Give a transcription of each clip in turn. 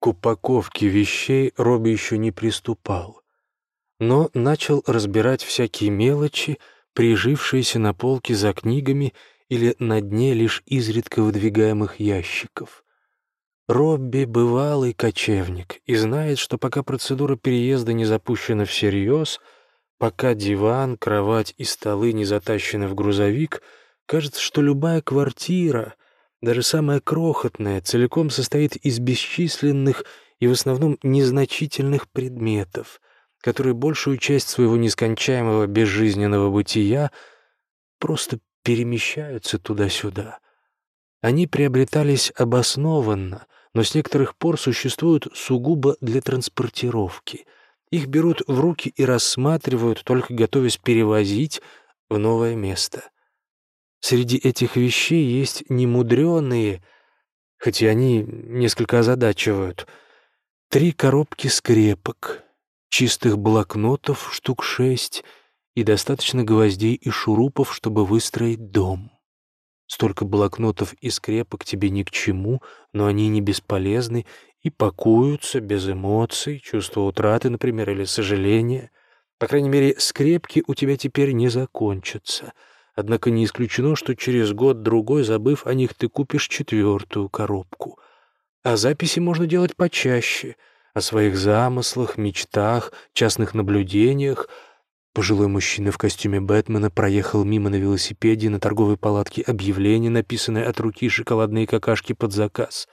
К упаковке вещей Робби еще не приступал, но начал разбирать всякие мелочи, прижившиеся на полке за книгами или на дне лишь изредка выдвигаемых ящиков. Робби — бывалый кочевник и знает, что пока процедура переезда не запущена всерьез, пока диван, кровать и столы не затащены в грузовик, кажется, что любая квартира, даже самая крохотная, целиком состоит из бесчисленных и в основном незначительных предметов, которые большую часть своего нескончаемого безжизненного бытия просто перемещаются туда-сюда. Они приобретались обоснованно, но с некоторых пор существуют сугубо для транспортировки. Их берут в руки и рассматривают, только готовясь перевозить в новое место — Среди этих вещей есть немудреные, хотя они несколько озадачивают, три коробки скрепок, чистых блокнотов штук шесть и достаточно гвоздей и шурупов, чтобы выстроить дом. Столько блокнотов и скрепок тебе ни к чему, но они не бесполезны и пакуются без эмоций, чувства утраты, например, или сожаления. По крайней мере, скрепки у тебя теперь не закончатся — Однако не исключено, что через год-другой, забыв о них, ты купишь четвертую коробку. А записи можно делать почаще, о своих замыслах, мечтах, частных наблюдениях. Пожилой мужчина в костюме Бэтмена проехал мимо на велосипеде на торговой палатке объявление, написанное от руки шоколадные какашки под заказ.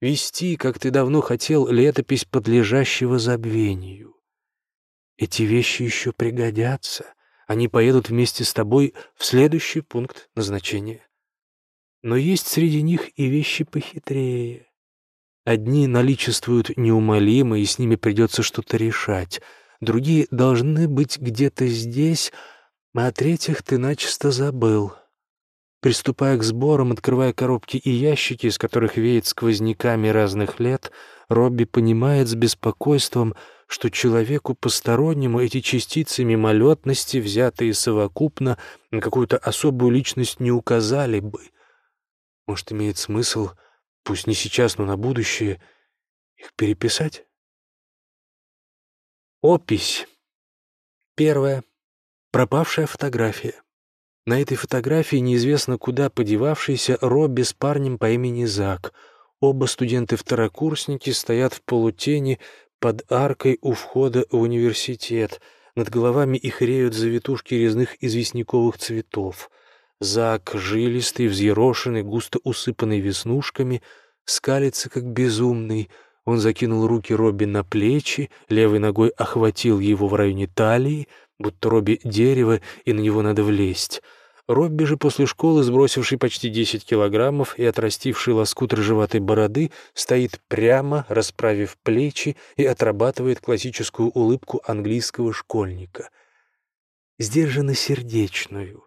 «Вести, как ты давно хотел, летопись подлежащего забвению». Эти вещи еще пригодятся. Они поедут вместе с тобой в следующий пункт назначения. Но есть среди них и вещи похитрее. Одни наличествуют неумолимо, и с ними придется что-то решать. Другие должны быть где-то здесь, а третьих ты начисто забыл. Приступая к сборам, открывая коробки и ящики, из которых веет сквозняками разных лет, Робби понимает с беспокойством — что человеку постороннему эти частицы мимолетности, взятые совокупно, на какую-то особую личность не указали бы. Может, имеет смысл, пусть не сейчас, но на будущее, их переписать? Опись. Первая. Пропавшая фотография. На этой фотографии неизвестно куда подевавшийся Робби с парнем по имени Зак. Оба студенты-второкурсники стоят в полутени, под аркой у входа в университет. Над головами их реют завитушки резных известняковых цветов. Зак, жилистый, взъерошенный, густо усыпанный веснушками, скалится, как безумный. Он закинул руки Робби на плечи, левой ногой охватил его в районе талии, будто Робби дерево, и на него надо влезть. Робби же после школы, сбросивший почти 10 килограммов и отрастивший лоскут рыжеватой бороды, стоит прямо, расправив плечи и отрабатывает классическую улыбку английского школьника. Сдержанно сердечную,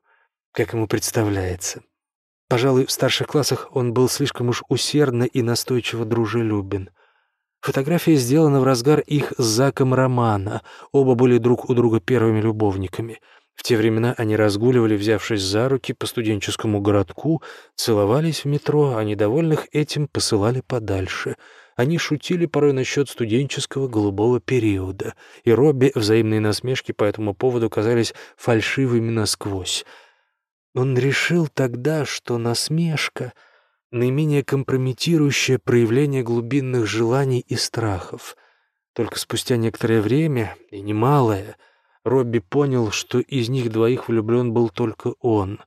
как ему представляется. Пожалуй, в старших классах он был слишком уж усердно и настойчиво дружелюбен. Фотография сделана в разгар их с Заком романа, оба были друг у друга первыми любовниками — в те времена они разгуливали, взявшись за руки по студенческому городку, целовались в метро, а недовольных этим посылали подальше. Они шутили порой насчет студенческого голубого периода, и Робби взаимные насмешки по этому поводу казались фальшивыми насквозь. Он решил тогда, что насмешка — наименее компрометирующее проявление глубинных желаний и страхов. Только спустя некоторое время, и немалое — Робби понял, что из них двоих влюблен был только он,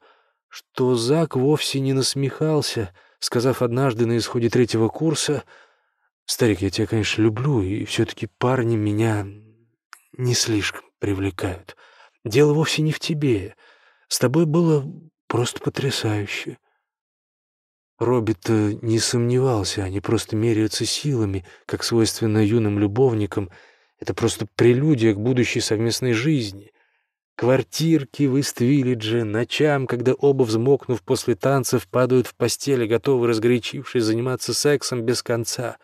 что Зак вовсе не насмехался, сказав однажды на исходе третьего курса «Старик, я тебя, конечно, люблю, и все-таки парни меня не слишком привлекают. Дело вовсе не в тебе. С тобой было просто потрясающе». Робби-то не сомневался, они просто меряются силами, как свойственно юным любовникам — это просто прелюдия к будущей совместной жизни. Квартирки в Ист-Виллидже, ночам, когда оба, взмокнув после танцев, падают в постели, готовы, разгорячившись, заниматься сексом без конца.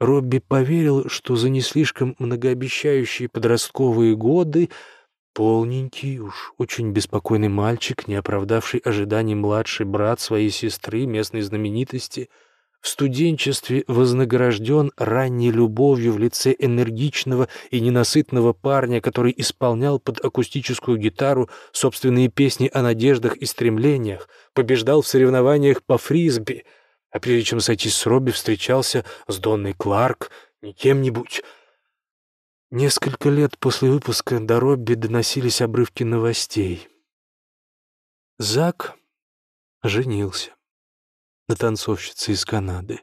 Робби поверил, что за не слишком многообещающие подростковые годы полненький, уж очень беспокойный мальчик, не оправдавший ожиданий младший брат своей сестры, местной знаменитости, в студенчестве вознагражден ранней любовью в лице энергичного и ненасытного парня, который исполнял под акустическую гитару собственные песни о надеждах и стремлениях, побеждал в соревнованиях по фрисби, а прежде чем сойти с Робби, встречался с Донной Кларк, не кем-нибудь. Несколько лет после выпуска до Робби доносились обрывки новостей. Зак женился на танцовщице из Канады.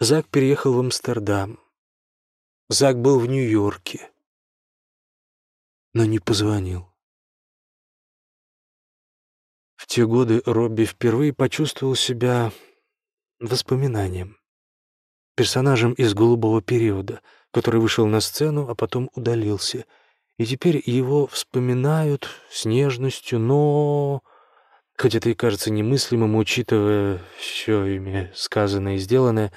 Зак переехал в Амстердам. Зак был в Нью-Йорке, но не позвонил. В те годы Робби впервые почувствовал себя воспоминанием, персонажем из «Голубого периода», который вышел на сцену, а потом удалился. И теперь его вспоминают с нежностью, но хоть это и кажется немыслимым, учитывая все ими сказанное и сделанное,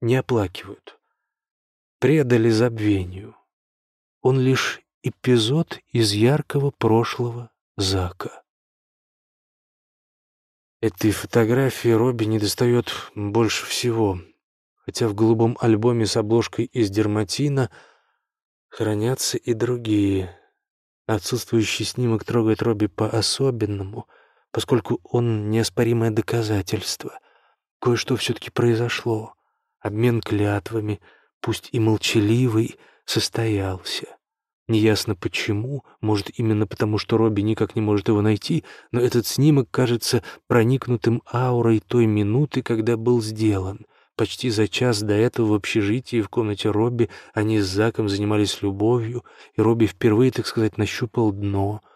не оплакивают. Предали забвению. Он лишь эпизод из яркого прошлого Зака. Этой фотографии Робби недостает больше всего, хотя в голубом альбоме с обложкой из дерматина хранятся и другие. Отсутствующий снимок трогает Робби по-особенному — поскольку он неоспоримое доказательство. Кое-что все-таки произошло. Обмен клятвами, пусть и молчаливый, состоялся. Неясно почему, может, именно потому, что Робби никак не может его найти, но этот снимок кажется проникнутым аурой той минуты, когда был сделан. Почти за час до этого в общежитии в комнате Робби они с Заком занимались любовью, и Робби впервые, так сказать, нащупал дно —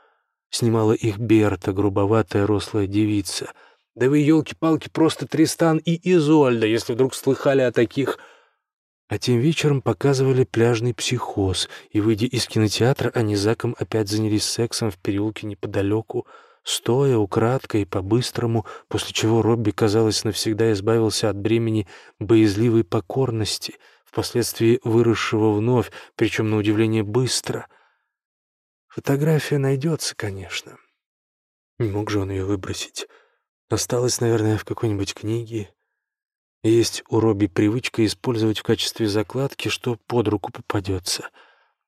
Снимала их Берта, грубоватая рослая девица. Да вы, елки-палки, просто Тристан и Изольда, если вдруг слыхали о таких... А тем вечером показывали пляжный психоз, и, выйдя из кинотеатра, они Заком опять занялись сексом в переулке неподалеку, стоя, украдкой по-быстрому, после чего Робби, казалось, навсегда избавился от бремени боязливой покорности, впоследствии выросшего вновь, причем, на удивление, быстро — Фотография найдется, конечно. Не мог же он ее выбросить. Осталась, наверное, в какой-нибудь книге. Есть у Робби привычка использовать в качестве закладки, что под руку попадется.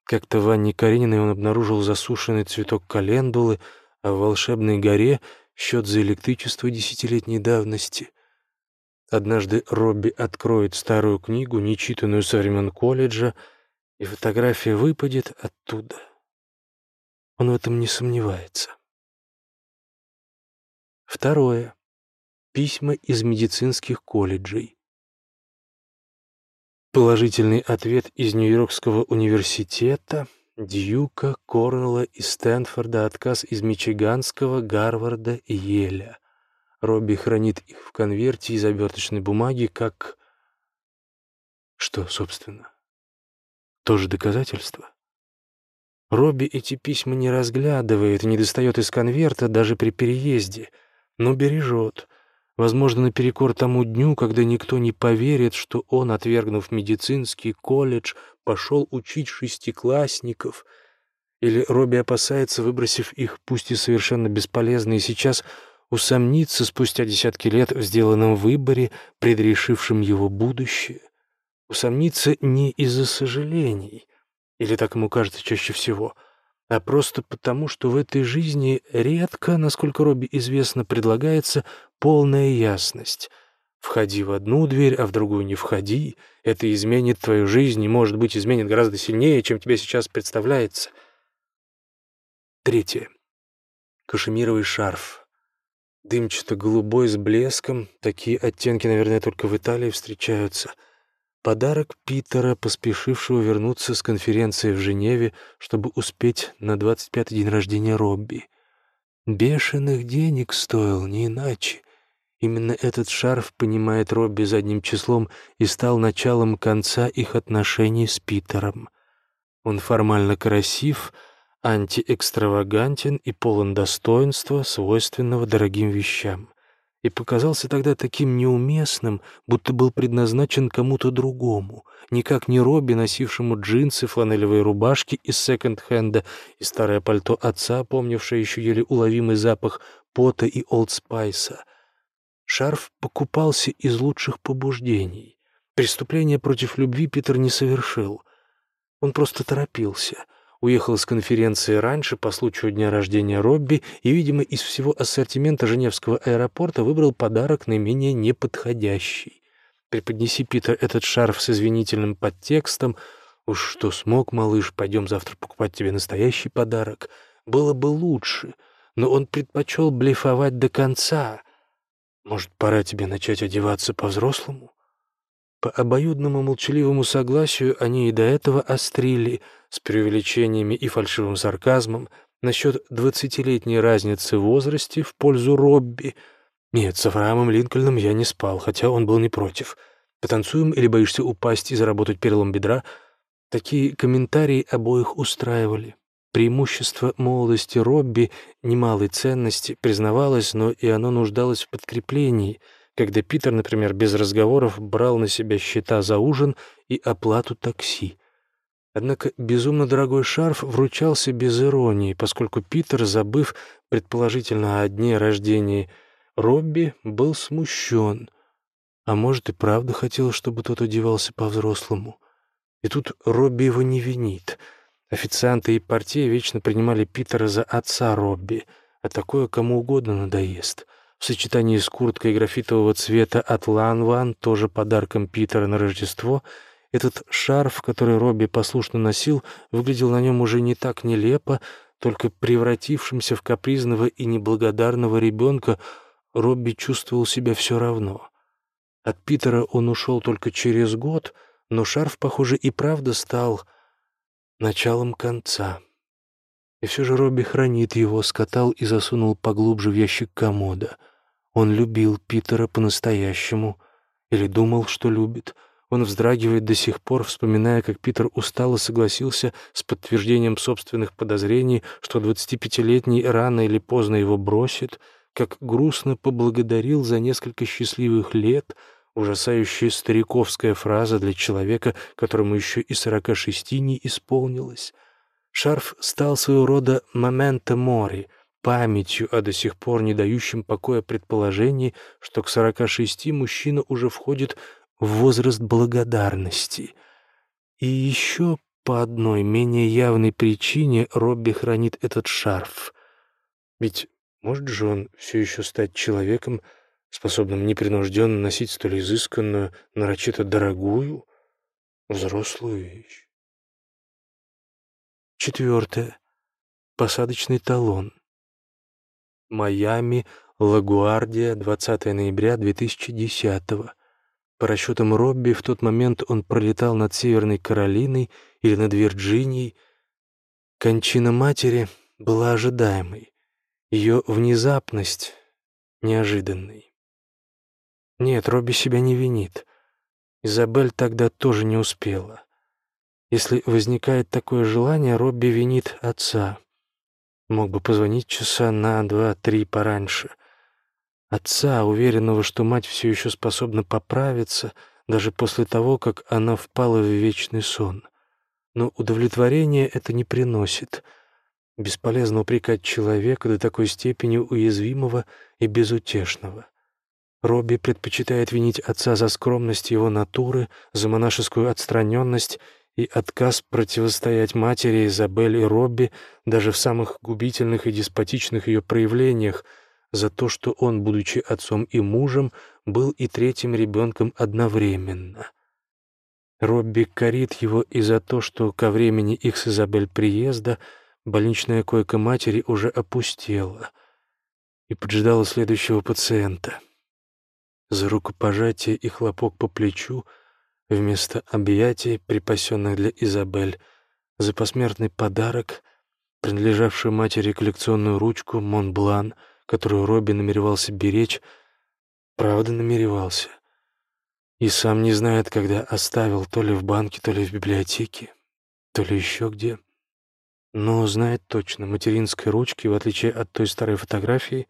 Как-то в Анне Карениной он обнаружил засушенный цветок календулы, а в «Волшебной горе» счет за электричество десятилетней давности. Однажды Робби откроет старую книгу, нечитанную со времен колледжа, и фотография выпадет оттуда. Он в этом не сомневается. Второе. Письма из медицинских колледжей. Положительный ответ из Нью-Йоркского университета, Дьюка, Корнелла и Стэнфорда, отказ из Мичиганского, Гарварда и Еля. Робби хранит их в конверте из оберточной бумаги как... Что, собственно? Тоже доказательство? Робби эти письма не разглядывает не достает из конверта даже при переезде, но бережет. Возможно, наперекор тому дню, когда никто не поверит, что он, отвергнув медицинский колледж, пошел учить шестиклассников. Или Робби опасается, выбросив их, пусть и совершенно бесполезные, сейчас усомниться спустя десятки лет в сделанном выборе, предрешившем его будущее. Усомниться не из-за сожалений — или так ему кажется чаще всего, а просто потому, что в этой жизни редко, насколько Робби известно, предлагается полная ясность. Входи в одну дверь, а в другую не входи. Это изменит твою жизнь и, может быть, изменит гораздо сильнее, чем тебе сейчас представляется. Третье. Кашемировый шарф. Дымчато-голубой с блеском. Такие оттенки, наверное, только в Италии встречаются — Подарок Питера, поспешившего вернуться с конференции в Женеве, чтобы успеть на 25-й день рождения Робби. Бешеных денег стоил, не иначе. Именно этот шарф, понимает Робби задним числом, и стал началом конца их отношений с Питером. Он формально красив, антиэкстравагантен и полон достоинства, свойственного дорогим вещам и показался тогда таким неуместным, будто был предназначен кому-то другому, никак не Робби, носившему джинсы, фланелевые рубашки из секонд-хенда и старое пальто отца, помнившее еще еле уловимый запах пота и олдспайса. Шарф покупался из лучших побуждений. Преступления против любви Питер не совершил. Он просто торопился. Уехал с конференции раньше по случаю дня рождения Робби и, видимо, из всего ассортимента Женевского аэропорта выбрал подарок наименее неподходящий. Преподнеси, Питер, этот шарф с извинительным подтекстом. Уж что смог, малыш, пойдем завтра покупать тебе настоящий подарок. Было бы лучше, но он предпочел блефовать до конца. Может, пора тебе начать одеваться по-взрослому? По обоюдному молчаливому согласию они и до этого острили с преувеличениями и фальшивым сарказмом насчет двадцатилетней разницы в возрасте в пользу Робби. Нет, с Авраамом Линкольном я не спал, хотя он был не против. Потанцуем или боишься упасть и заработать перелом бедра? Такие комментарии обоих устраивали. Преимущество молодости Робби немалой ценности признавалось, но и оно нуждалось в подкреплении, когда Питер, например, без разговоров брал на себя счета за ужин и оплату такси. Однако безумно дорогой шарф вручался без иронии, поскольку Питер, забыв предположительно о дне рождения Робби, был смущен. А может, и правда хотел, чтобы тот одевался по-взрослому. И тут Робби его не винит — Официанты и партия вечно принимали Питера за отца Робби, а такое кому угодно надоест. В сочетании с курткой графитового цвета от Ланван, тоже подарком Питера на Рождество, этот шарф, который Робби послушно носил, выглядел на нем уже не так нелепо, только превратившимся в капризного и неблагодарного ребенка, Робби чувствовал себя все равно. От Питера он ушел только через год, но шарф, похоже, и правда стал началом конца. И все же Робби хранит его, скатал и засунул поглубже в ящик комода. Он любил Питера по-настоящему, или думал, что любит. Он вздрагивает до сих пор, вспоминая, как Питер устало согласился с подтверждением собственных подозрений, что 25-летний рано или поздно его бросит, как грустно поблагодарил за несколько счастливых лет — Ужасающая стариковская фраза для человека, которому еще и сорока шести не исполнилось. Шарф стал своего рода «момента мори», памятью о до сих пор не дающем покоя предположении, что к сорока шести мужчина уже входит в возраст благодарности. И еще по одной менее явной причине Робби хранит этот шарф. Ведь может же он все еще стать человеком, способным непринужденно носить столь изысканную, нарочито дорогую, взрослую вещь. Четвертое. Посадочный талон. Майами, Лагуардия, 20 ноября 2010 -го. По расчетам Робби, в тот момент он пролетал над Северной Каролиной или над Вирджинией. Кончина матери была ожидаемой, ее внезапность — неожиданной. Нет, Робби себя не винит. Изабель тогда тоже не успела. Если возникает такое желание, Робби винит отца. Мог бы позвонить часа на два-три пораньше. Отца, уверенного, что мать все еще способна поправиться, даже после того, как она впала в вечный сон. Но удовлетворения это не приносит. Бесполезно упрекать человека до такой степени уязвимого и безутешного. Робби предпочитает винить отца за скромность его натуры, за монашескую отстраненность и отказ противостоять матери Изабель и Робби даже в самых губительных и деспотичных ее проявлениях, за то, что он, будучи отцом и мужем, был и третьим ребенком одновременно. Робби корит его и за то, что ко времени их с Изабель приезда больничная койка матери уже опустела и поджидала следующего пациента — за рукопожатие и хлопок по плечу вместо объятий, припасенных для Изабель, за посмертный подарок, принадлежавший матери коллекционную ручку «Монблан», которую Робби намеревался беречь, правда намеревался, и сам не знает, когда оставил то ли в банке, то ли в библиотеке, то ли еще где. Но знает точно, материнской ручки, в отличие от той старой фотографии,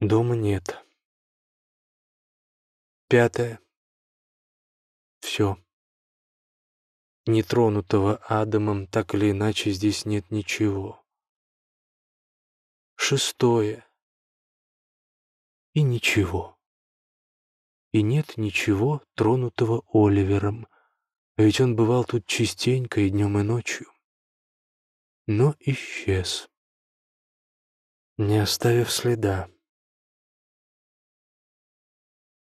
дома нет. Пятое. Все. Нетронутого Адамом так или иначе здесь нет ничего. Шестое. и ничего. И нет ничего, тронутого Оливером, ведь он бывал тут частенько и днем, и ночью. Но исчез, не оставив следа.